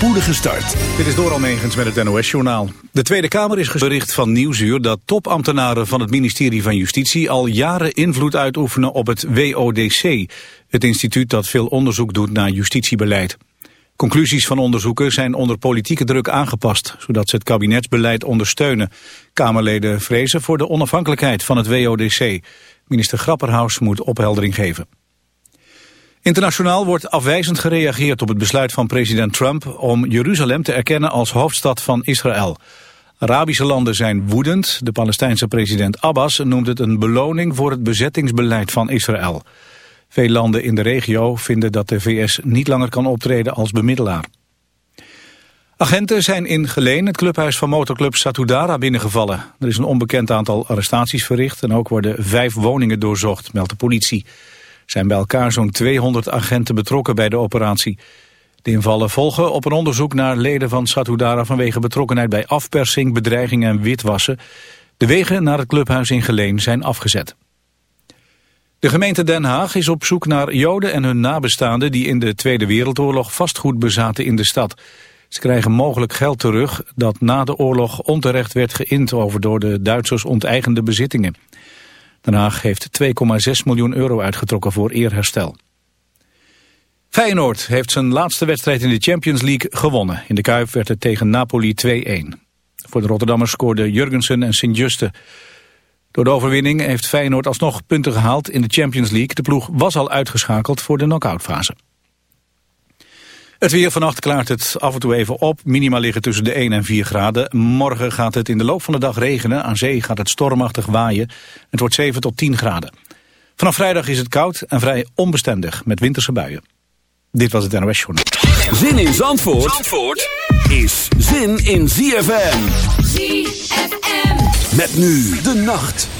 spoedige start. Dit is door Almegens met het NOS-journaal. De Tweede Kamer is bericht van Nieuwsuur dat topambtenaren van het ministerie van Justitie al jaren invloed uitoefenen op het WODC, het instituut dat veel onderzoek doet naar justitiebeleid. Conclusies van onderzoeken zijn onder politieke druk aangepast, zodat ze het kabinetsbeleid ondersteunen. Kamerleden vrezen voor de onafhankelijkheid van het WODC. Minister Grapperhaus moet opheldering geven. Internationaal wordt afwijzend gereageerd op het besluit van president Trump om Jeruzalem te erkennen als hoofdstad van Israël. Arabische landen zijn woedend. De Palestijnse president Abbas noemt het een beloning voor het bezettingsbeleid van Israël. Veel landen in de regio vinden dat de VS niet langer kan optreden als bemiddelaar. Agenten zijn in Geleen, het clubhuis van motorclub Satudara, binnengevallen. Er is een onbekend aantal arrestaties verricht en ook worden vijf woningen doorzocht, meldt de politie zijn bij elkaar zo'n 200 agenten betrokken bij de operatie. De invallen volgen op een onderzoek naar leden van Satudara vanwege betrokkenheid bij afpersing, bedreiging en witwassen. De wegen naar het clubhuis in Geleen zijn afgezet. De gemeente Den Haag is op zoek naar Joden en hun nabestaanden die in de Tweede Wereldoorlog vastgoed bezaten in de stad. Ze krijgen mogelijk geld terug dat na de oorlog onterecht werd geïnd over door de Duitsers onteigende bezittingen. Den Haag heeft 2,6 miljoen euro uitgetrokken voor eerherstel. Feyenoord heeft zijn laatste wedstrijd in de Champions League gewonnen. In de Kuip werd het tegen Napoli 2-1. Voor de Rotterdammers scoorden Jurgensen en Sint-Juste. Door de overwinning heeft Feyenoord alsnog punten gehaald in de Champions League. De ploeg was al uitgeschakeld voor de knock-outfase. Het weer vannacht klaart het af en toe even op. Minima liggen tussen de 1 en 4 graden. Morgen gaat het in de loop van de dag regenen. Aan zee gaat het stormachtig waaien. Het wordt 7 tot 10 graden. Vanaf vrijdag is het koud en vrij onbestendig met winterse buien. Dit was het NOS Journal. Zin in Zandvoort, Zandvoort is zin in ZFM. ZFM. Met nu de nacht.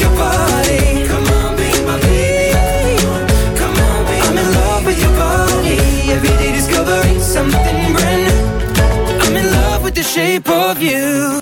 your body. Come on, be my baby. I'm in love with your body. Every day discovering something brand new. I'm in love with the shape of you.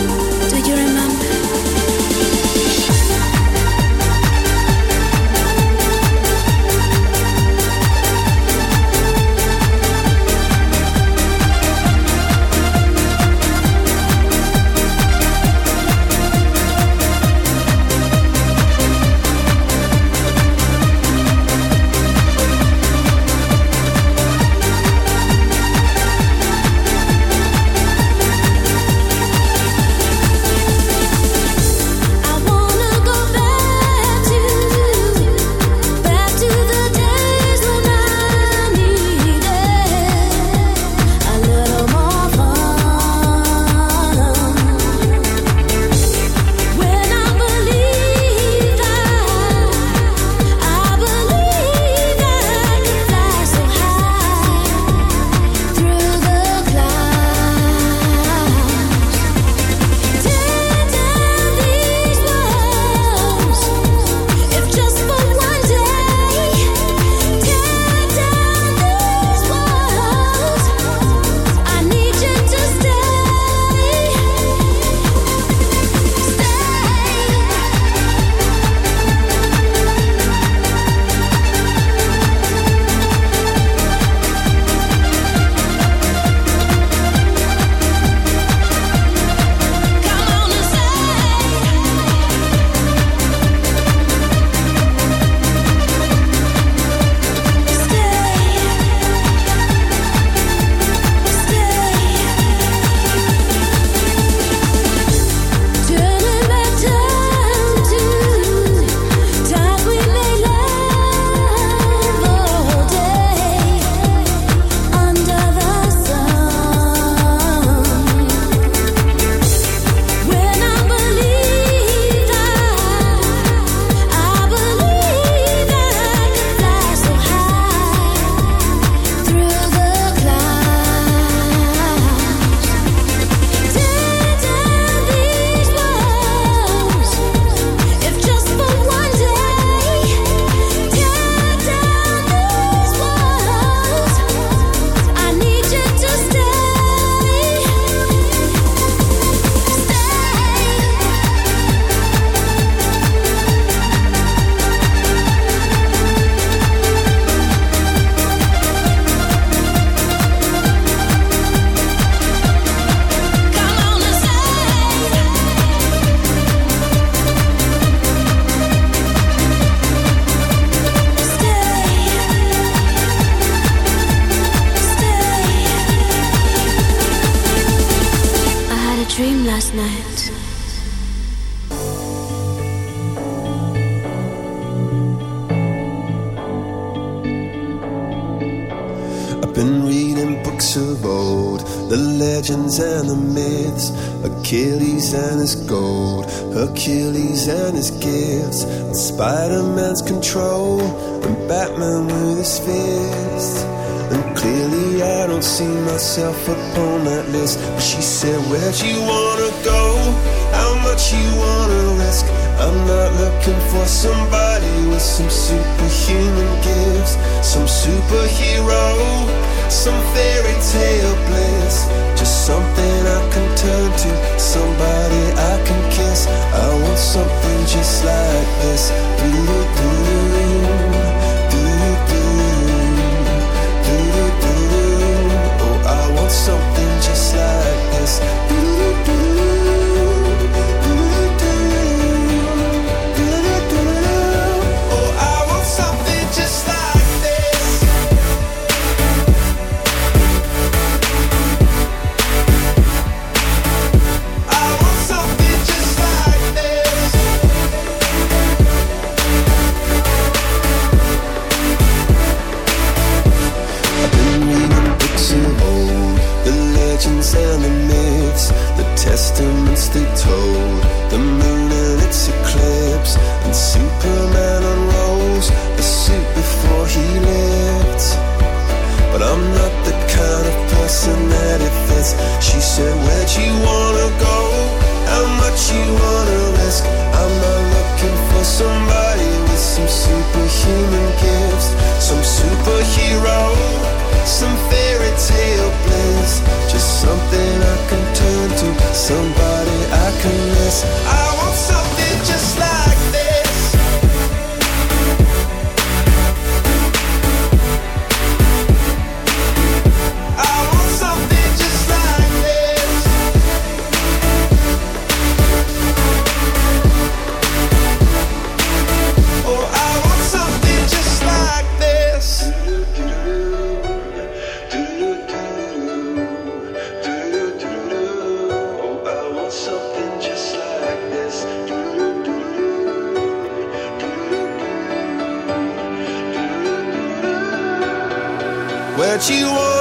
Where you want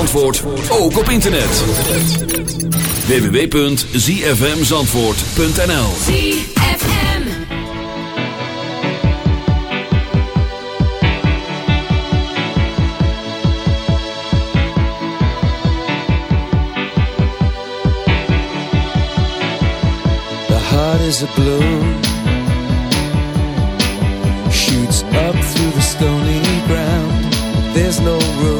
Zandvoort ook op internet. www.zfmzandvoort.nl The heart is a blue Shoots up through the stony ground. There's no room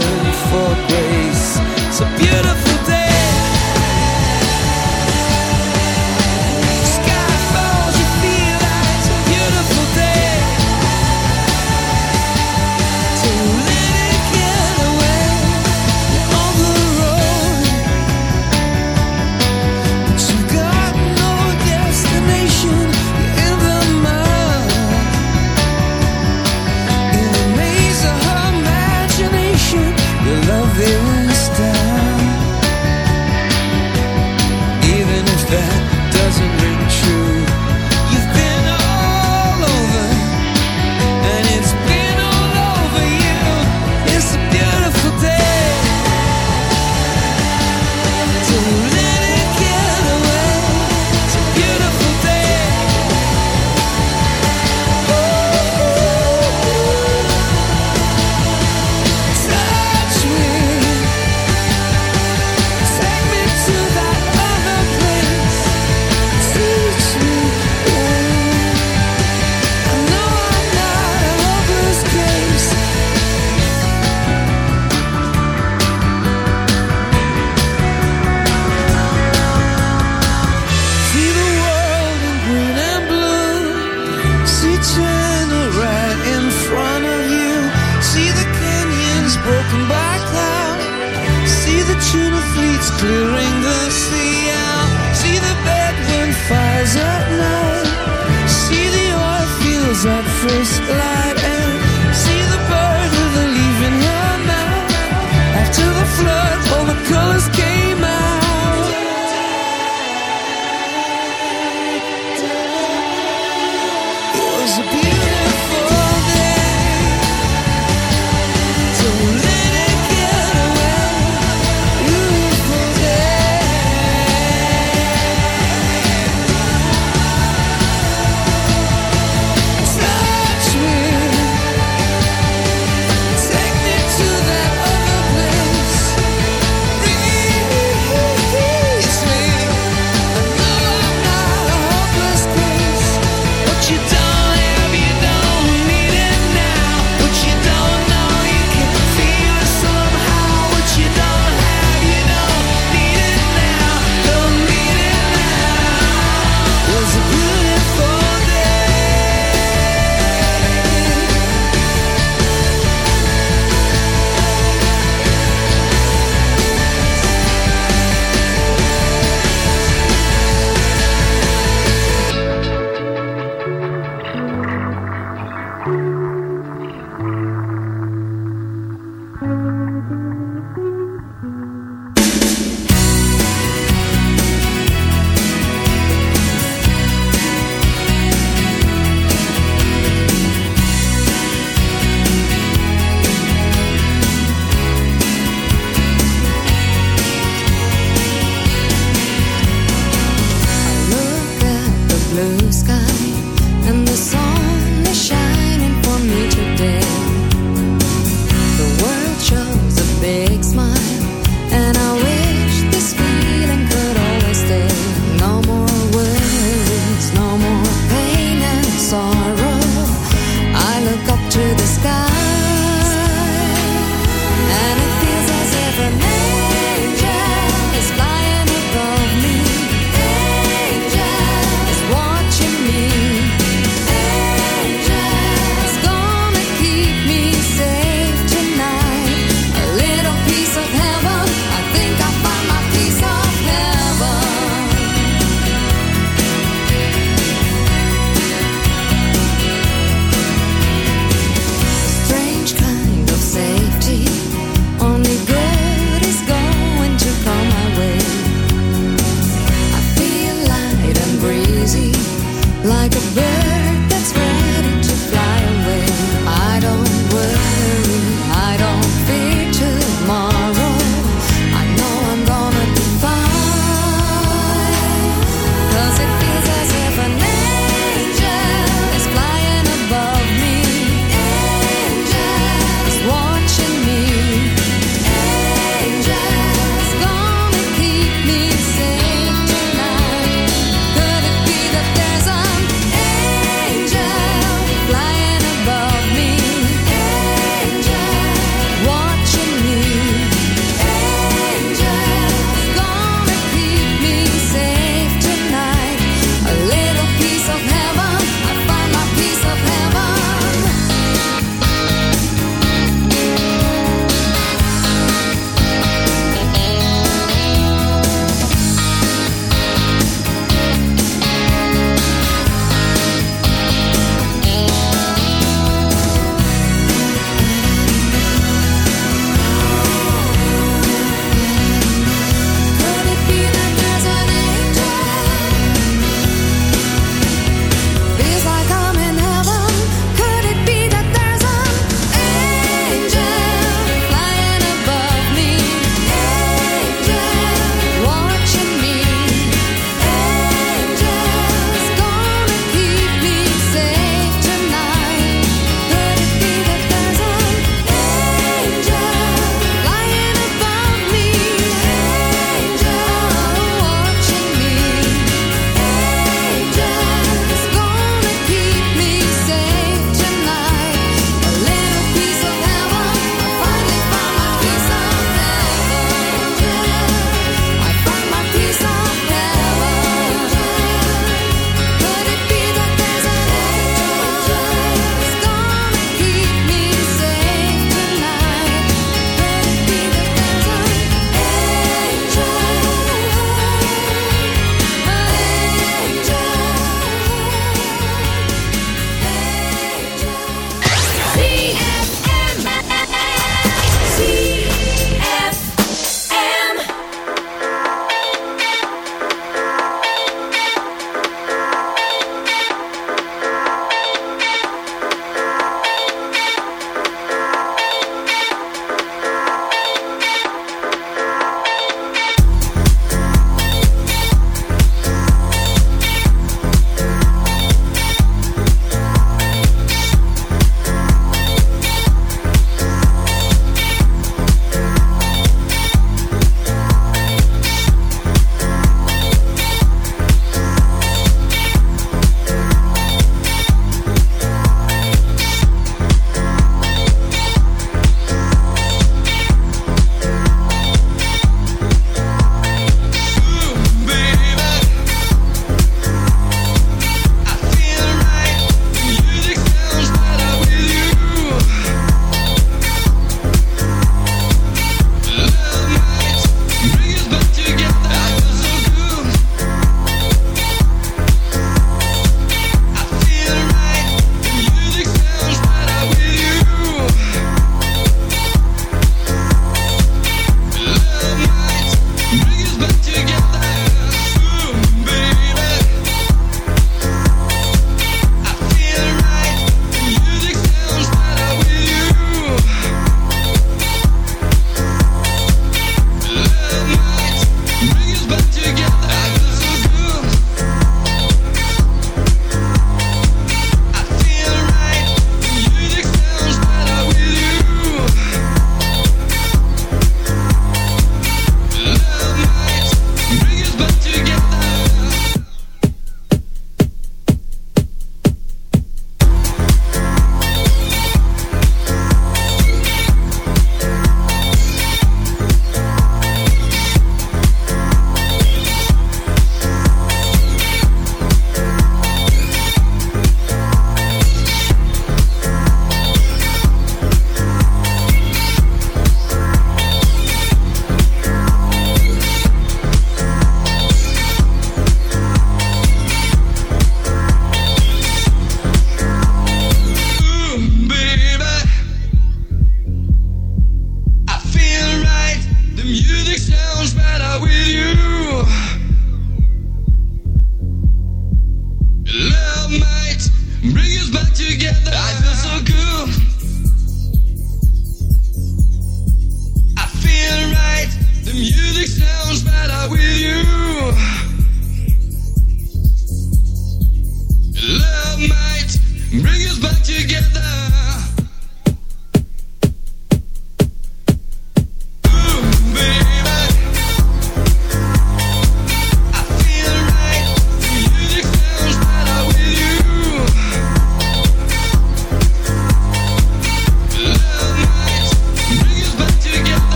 ocean fleets clearing the sea out. See the Bedouin fires at night. See the oil fields at first light. And see the bird with a leaf in her mouth. After the flood, all the colors came.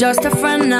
just a friend now.